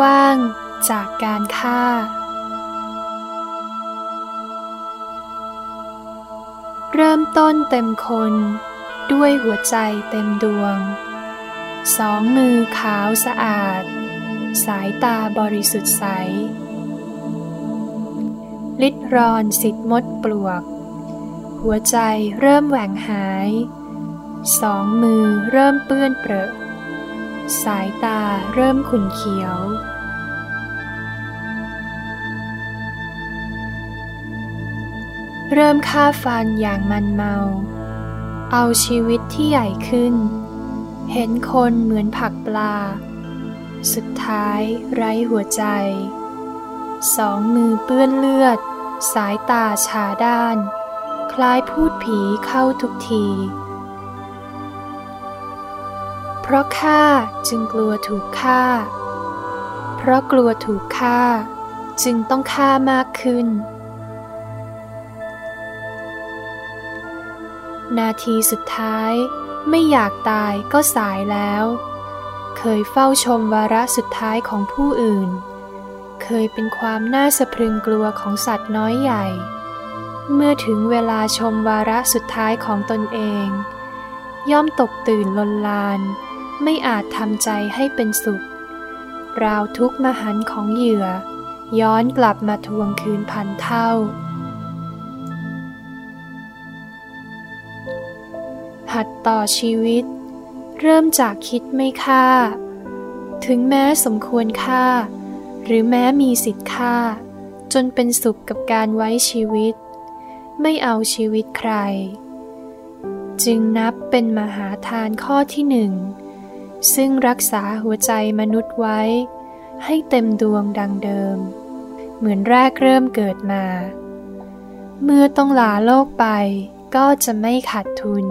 ว่างจากการฆ่า เริ่มต้นเต็มคน ด้วยหัวใจเต็มดวง สองมือขาวสะอาด สายตาบริสุทธิ์ใส ลิดรอนสิทธิ์มดปลวก หัวใจเริ่มแหว่งหาย สองมือเริ่มเปื้อนเปรอะ สายตาเริ่มขุ่นเขียว เริ่มฆ่าฟันอย่างมันเมา เอาชีวิตที่ใหญ่ขึ้น เห็นคนเหมือนผักปลา สุดท้ายไร้หัวใจ สองมือเปื้อนเลือด สายตาชาด้าน คล้ายพูดผีเข้าทุกที พราะข้าจึงกลัวถูกฆ่า เพราะกลัวถูกฆ่า จึงต้องฆ่ามากขึ้น นาทีสุดท้ายไม่อยากตายก็สายแล้ว เคยเฝ้าชมวาระสุดท้ายของผู้อื่น เคยเป็นความน่าสะพรึงกลัวของสัตว์น้อยใหญ่ เมื่อถึงเวลาชมวาระสุดท้ายของตนเองย่อมตกตื่นลนลาน ไม่อาจทำใจให้เป็นสุข ราวทุกมหันของเหยื่อ ย้อนกลับมาทวงคืนพันเท่า หัดต่อชีวิต เริ่มจากคิดไม่ฆ่า ถึงแม้สมควรฆ่า หรือแม้มีสิทธิ์ฆ่า จนเป็นสุขกับการไว้ชีวิต ไม่เอาชีวิตใคร จึงนับเป็นมหาทานข้อที่หนึ่ง ซึ่งรักษาหัวใจมนุษย์ไว้ ให้เต็มดวงดังเดิม เหมือนแรกเริ่มเกิดมา เมื่อต้องลาโลกไปก็จะไม่ขาดทุน